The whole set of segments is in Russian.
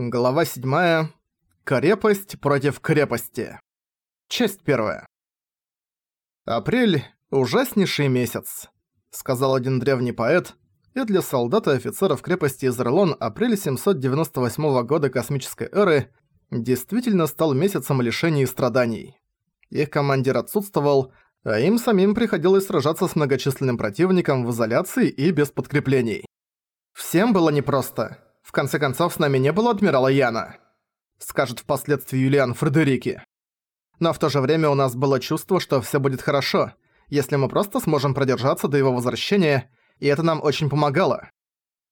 Глава 7. Крепость против крепости. Часть 1. Апрель – ужаснейший месяц, сказал один древний поэт, и для солдат и офицеров крепости Изерлон апрель 798 года космической эры действительно стал месяцем лишений и страданий. Их командир отсутствовал, а им самим приходилось сражаться с многочисленным противником в изоляции и без подкреплений. Всем было непросто. В конце концов, с нами не было адмирала Яна. Скажет впоследствии Юлиан Фредерики. Но в то же время у нас было чувство, что всё будет хорошо, если мы просто сможем продержаться до его возвращения, и это нам очень помогало.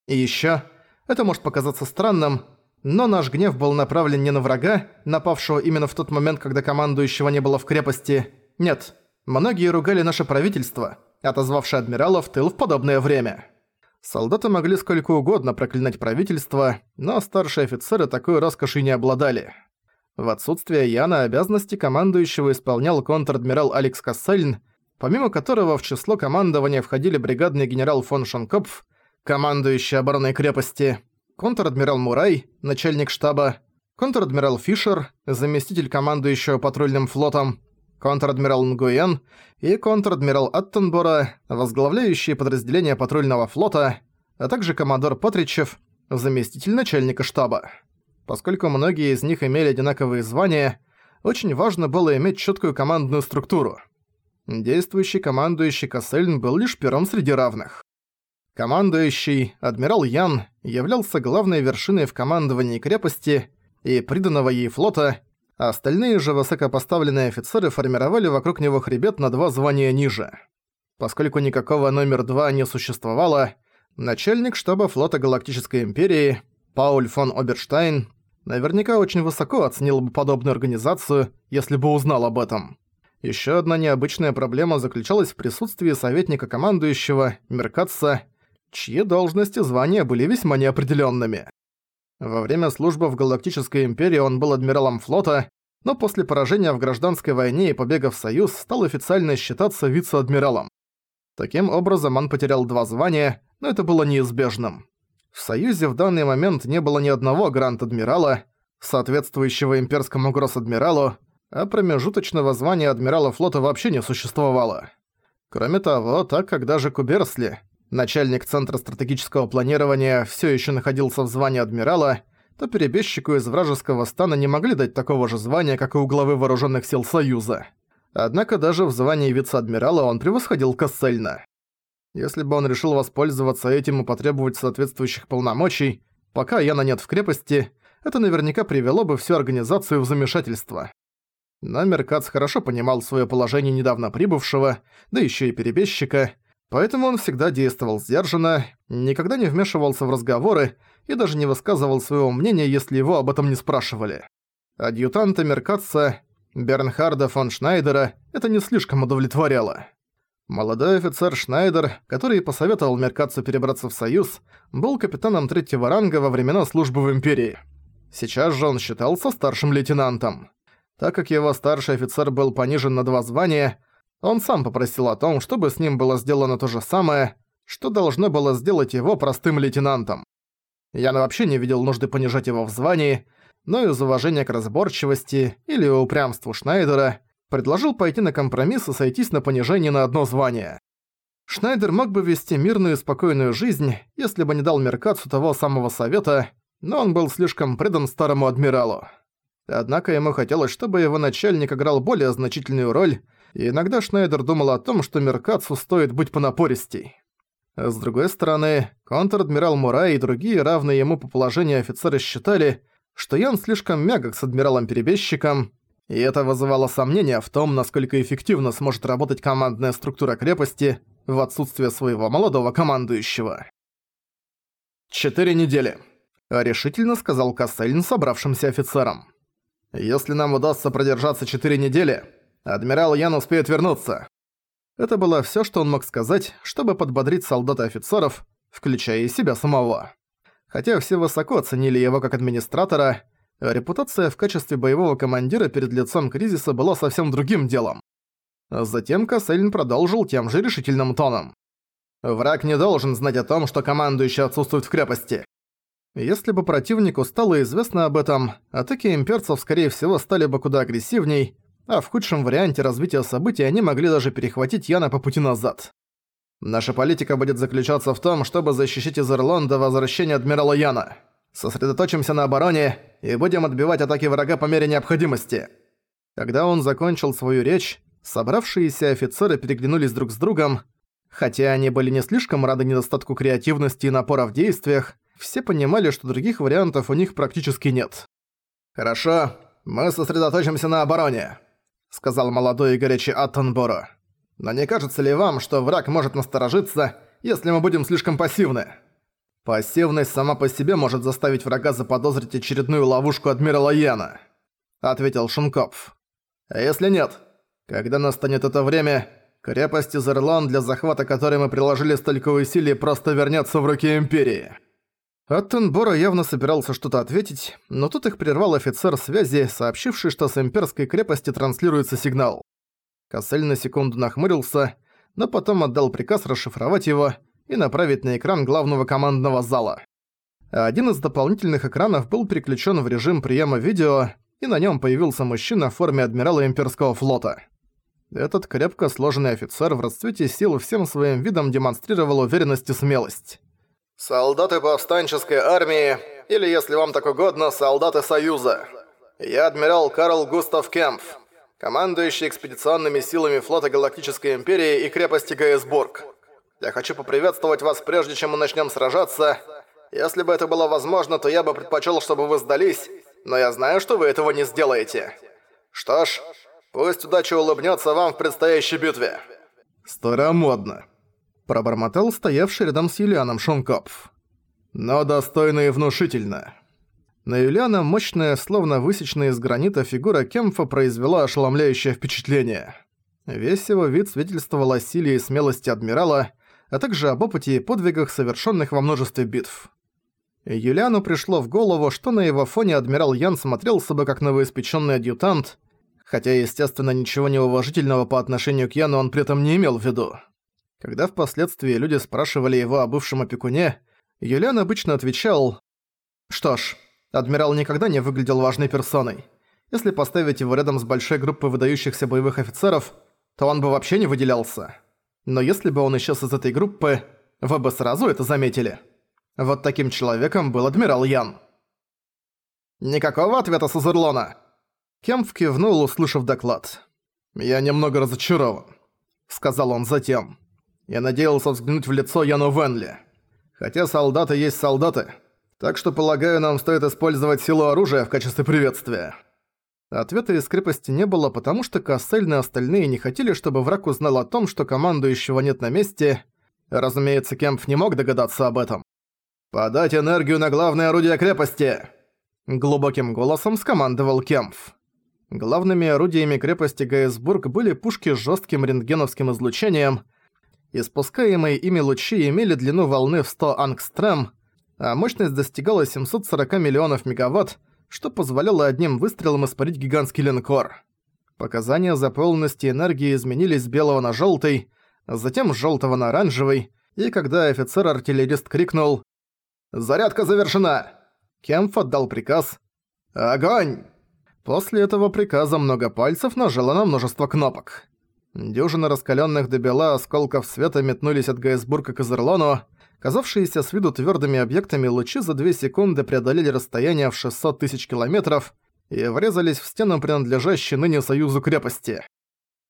И ещё, это может показаться странным, но наш гнев был направлен не на врага, напавшего именно в тот момент, когда командующего не было в крепости. Нет, многие ругали наше правительство, отозвавшее адмирала в тыл в подобное время. Солдаты могли сколько угодно проклинать правительство, но старшие офицеры такой роскошью не обладали. В отсутствие Яна обязанности командующего исполнял контр-адмирал Алекс Кассельн, помимо которого в число командования входили бригадный генерал фон Шонкопф, командующий обороной крепости, контр-адмирал Мурай, начальник штаба, контр-адмирал Фишер, заместитель командующего патрульным флотом, контр-адмирал Нгуен и контр-адмирал Аттенбора, возглавляющие подразделения патрульного флота, а также коммодор Патричев, заместитель начальника штаба. Поскольку многие из них имели одинаковые звания, очень важно было иметь четкую командную структуру. Действующий командующий Кассельн был лишь пером среди равных. Командующий, адмирал Ян, являлся главной вершиной в командовании крепости и приданного ей флота остальные же высокопоставленные офицеры формировали вокруг него хребет на два звания ниже. Поскольку никакого номер два не существовало, начальник штаба флота Галактической Империи Пауль фон Оберштайн наверняка очень высоко оценил бы подобную организацию, если бы узнал об этом. Еще одна необычная проблема заключалась в присутствии советника командующего, Меркатца, чьи должности и звания были весьма неопределенными. Во время службы в Галактической Империи он был адмиралом флота, но после поражения в гражданской войне и побега в Союз стал официально считаться вице-адмиралом. Таким образом, он потерял два звания, но это было неизбежным. В Союзе в данный момент не было ни одного гранд-адмирала, соответствующего имперскому гросс-адмиралу, а промежуточного звания адмирала флота вообще не существовало. Кроме того, так как даже Куберсли, начальник Центра стратегического планирования все еще находился в звании адмирала, то перебежчику из вражеского стана не могли дать такого же звания, как и у главы вооруженных сил Союза. Однако даже в звании вице-адмирала он превосходил Кассельна. Если бы он решил воспользоваться этим и потребовать соответствующих полномочий, пока Яна нет в крепости, это наверняка привело бы всю организацию в замешательство. Но Меркац хорошо понимал свое положение недавно прибывшего, да еще и перебежчика, Поэтому он всегда действовал сдержанно, никогда не вмешивался в разговоры и даже не высказывал своего мнения, если его об этом не спрашивали. Адъютанта Меркатца, Бернхарда фон Шнайдера, это не слишком удовлетворяло. Молодой офицер Шнайдер, который посоветовал Меркатцу перебраться в Союз, был капитаном третьего ранга во времена службы в Империи. Сейчас же он считался старшим лейтенантом. Так как его старший офицер был понижен на два звания, он сам попросил о том, чтобы с ним было сделано то же самое, что должно было сделать его простым лейтенантом. Я вообще не видел нужды понижать его в звании, но из уважения к разборчивости или упрямству Шнайдера предложил пойти на компромисс и сойтись на понижение на одно звание. Шнайдер мог бы вести мирную и спокойную жизнь, если бы не дал Меркацу того самого совета, но он был слишком предан старому адмиралу. Однако ему хотелось, чтобы его начальник играл более значительную роль, и иногда Шнайдер думал о том, что Меркацу стоит быть понапористей. С другой стороны, контр-адмирал Мурай и другие равные ему по положению офицеры считали, что Ян слишком мягок с адмиралом-перебежчиком, и это вызывало сомнения в том, насколько эффективно сможет работать командная структура крепости в отсутствие своего молодого командующего. «Четыре недели», — решительно сказал Кассельн собравшимся офицерам. «Если нам удастся продержаться четыре недели, Адмирал Ян успеет вернуться». Это было всё, что он мог сказать, чтобы подбодрить солдат и офицеров, включая и себя самого. Хотя все высоко оценили его как администратора, репутация в качестве боевого командира перед лицом кризиса была совсем другим делом. Затем Кассельн продолжил тем же решительным тоном. «Враг не должен знать о том, что командующий отсутствует в крепости. Если бы противнику стало известно об этом, атаки имперцев, скорее всего, стали бы куда агрессивней, а в худшем варианте развития событий они могли даже перехватить Яна по пути назад. Наша политика будет заключаться в том, чтобы защищать Изерлон до возвращения Адмирала Яна. Сосредоточимся на обороне и будем отбивать атаки врага по мере необходимости. Когда он закончил свою речь, собравшиеся офицеры переглянулись друг с другом. Хотя они были не слишком рады недостатку креативности и напора в действиях, все понимали, что других вариантов у них практически нет. «Хорошо, мы сосредоточимся на обороне», — сказал молодой и горячий Аттенборо. «Но не кажется ли вам, что враг может насторожиться, если мы будем слишком пассивны?» «Пассивность сама по себе может заставить врага заподозрить очередную ловушку Адмирала Яна», — ответил Шункопф. «А если нет? Когда настанет это время, крепость Изерлан, для захвата которой мы приложили столько усилий, просто вернется в руки Империи». Аттенборо явно собирался что-то ответить, но тут их прервал офицер связи, сообщивший, что с имперской крепости транслируется сигнал. Кассель на секунду нахмурился, но потом отдал приказ расшифровать его и направить на экран главного командного зала. Один из дополнительных экранов был переключен в режим приема видео, и на нем появился мужчина в форме адмирала имперского флота. Этот крепко сложенный офицер в расцвете сил всем своим видом демонстрировал уверенность и смелость. «Солдаты повстанческой армии, или, если вам так угодно, солдаты Союза. Я адмирал Карл Густав Кемпф, командующий экспедиционными силами флота Галактической Империи и крепости Гейсбург. Я хочу поприветствовать вас прежде, чем мы начнем сражаться. Если бы это было возможно, то я бы предпочел, чтобы вы сдались, но я знаю, что вы этого не сделаете. Что ж, пусть удача улыбнется вам в предстоящей битве». «Старомодно», Пробормотал стоявший рядом с Юлианом Шонкопф. Но достойно и внушительно. На Юлиана мощная, словно высеченная из гранита фигура Кемфа произвела ошеломляющее впечатление. Весь его вид свидетельствовал о силе и смелости адмирала, а также об опыте и подвигах, совершенных во множестве битв. Юлиану пришло в голову, что на его фоне адмирал Ян смотрелся бы как новоиспеченный адъютант, хотя, естественно, ничего неуважительного по отношению к Яну он при этом не имел в виду. Когда впоследствии люди спрашивали его о бывшем опекуне, Юлиан обычно отвечал «Что ж, адмирал никогда не выглядел важной персоной. Если поставить его рядом с большой группой выдающихся боевых офицеров, то он бы вообще не выделялся. Но если бы он исчез из этой группы, вы бы сразу это заметили. Вот таким человеком был адмирал Ян». «Никакого ответа с Азерлона!» Кемф кивнул, услышав доклад. «Я немного разочарован», — сказал он затем. Я надеялся взглянуть в лицо Яну Венли. Хотя солдаты есть солдаты, так что, полагаю, нам стоит использовать силу оружия в качестве приветствия». Ответа из крепости не было, потому что Кассель и остальные не хотели, чтобы враг узнал о том, что командующего нет на месте. Разумеется, Кемп не мог догадаться об этом. «Подать энергию на главное орудие крепости!» Глубоким голосом скомандовал Кемпф. Главными орудиями крепости Гейсбург были пушки с жестким рентгеновским излучением – Испускаемые ими лучи имели длину волны в 100 ангстрем, а мощность достигала 740 миллионов мегаватт, что позволяло одним выстрелом испарить гигантский линкор. Показания заполненности энергии изменились с белого на желтый, затем с желтого на оранжевый, и когда офицер-артиллерист крикнул «Зарядка завершена!», Кемф отдал приказ «Огонь!». После этого приказа много пальцев нажало на множество кнопок. Дюжина раскаленных до бела осколков света метнулись от Гейсбурга к Изерлону. Казавшиеся с виду твердыми объектами лучи за две секунды преодолели расстояние в 600 тысяч километров и врезались в стену, принадлежащей ныне Союзу крепости.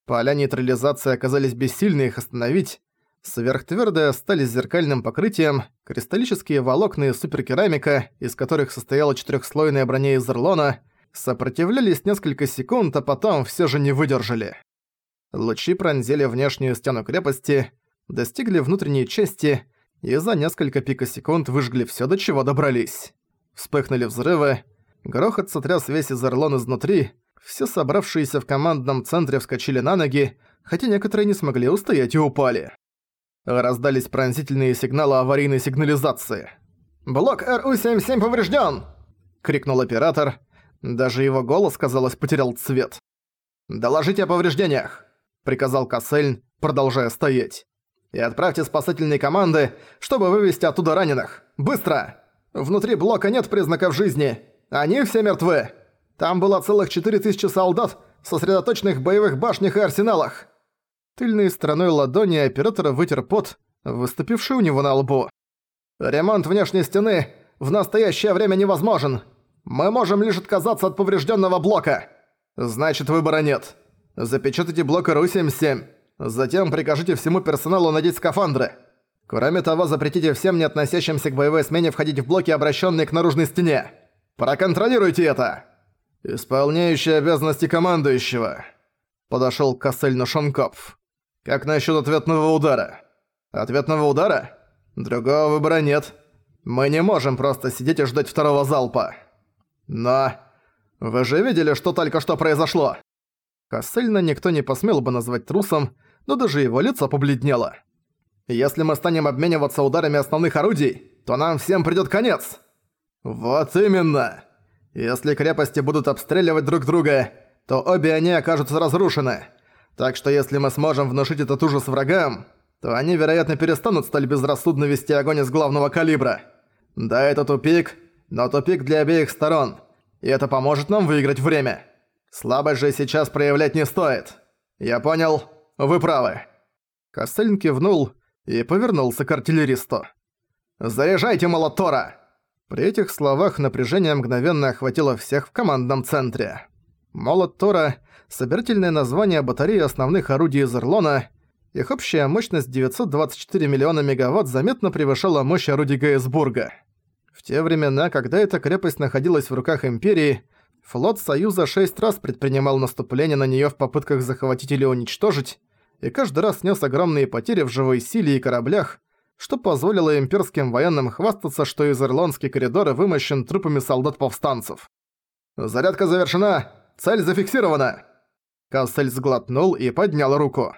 Поля нейтрализации оказались бессильны их остановить. Сверхтвёрдые стали зеркальным покрытием, кристаллические волокна и суперкерамика, из которых состояла четырехслойная броня Изерлона, сопротивлялись несколько секунд, а потом все же не выдержали. Лучи пронзили внешнюю стену крепости, достигли внутренней части и за несколько пикосекунд выжгли всё, до чего добрались. Вспыхнули взрывы, грохот сотряс весь Изерлон изнутри, все собравшиеся в командном центре вскочили на ноги, хотя некоторые не смогли устоять и упали. Раздались пронзительные сигналы аварийной сигнализации. «Блок РУ-77 повреждён!» — крикнул оператор. Даже его голос, казалось, потерял цвет. «Доложите о повреждениях!» Приказал Кассельн, продолжая стоять. «И отправьте спасательные команды, чтобы вывести оттуда раненых! Быстро!» Внутри блока нет признаков жизни. Они все мертвы. Там было целых 4000 солдат, сосредоточенных в боевых башнях и арсеналах. Тыльной стороной ладони оператора вытер пот, выступивший у него на лбу. «Ремонт внешней стены в настоящее время невозможен. Мы можем лишь отказаться от поврежденного блока. Значит, выбора нет. Запечатайте блок РУ-77. Затем прикажите всему персоналу надеть скафандры. Кроме того, запретите всем, не относящимся к боевой смене, входить в блоки, обращенные к наружной стене. Проконтролируйте это!» «Исполняющий обязанности командующего», — подошёл к Кассельну Шонкопф. «Как насчёт ответного удара?» «Ответного удара? Другого выбора нет. Мы не можем просто сидеть и ждать второго залпа. Но... Вы же видели, что только что произошло?» Кассельна никто не посмел бы назвать трусом, но даже его лицо побледнело. «Если мы станем обмениваться ударами основных орудий, то нам всем придёт конец!» «Вот именно! Если крепости будут обстреливать друг друга, то обе они окажутся разрушены. Так что если мы сможем внушить этот ужас врагам, то они, вероятно, перестанут столь безрассудно вести огонь из главного калибра. Да, это тупик, но тупик для обеих сторон, и это поможет нам выиграть время. Слабость же сейчас проявлять не стоит. Я понял, вы правы». Костелин кивнул и повернулся к артиллеристу. «Заряжайте молотора!» При этих словах напряжение мгновенно охватило всех в командном центре. Молот Тора — собирательное название батареи основных орудий из Ирлона. Их общая мощность 924 миллиона мегаватт заметно превышала мощь орудий Гейсбурга. В те времена, когда эта крепость находилась в руках Империи, флот Союза шесть раз предпринимал наступление на неё в попытках захватить или уничтожить, и каждый раз нес огромные потери в живой силе и кораблях, что позволило имперским военным хвастаться, что изерландский коридор вымощен трупами солдат-повстанцев. «Зарядка завершена! Цель зафиксирована!» Кассель сглотнул и поднял руку.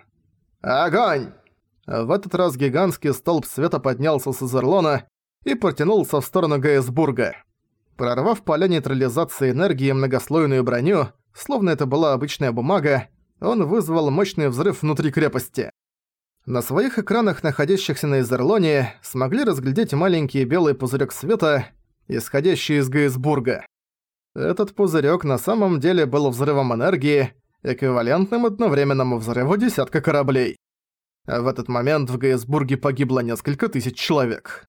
«Огонь!» В этот раз гигантский столб света поднялся с Изерлона и протянулся в сторону Гейсбурга. Прорвав поля нейтрализации энергии и многослойную броню, словно это была обычная бумага, он вызвал мощный взрыв внутри крепости. На своих экранах, находящихся на Изерлоне, смогли разглядеть маленький белый пузырек света, исходящий из Гейсбурга. Этот пузырек на самом деле был взрывом энергии, эквивалентным одновременному взрыву десятка кораблей. В этот момент в Гейсбурге погибло несколько тысяч человек.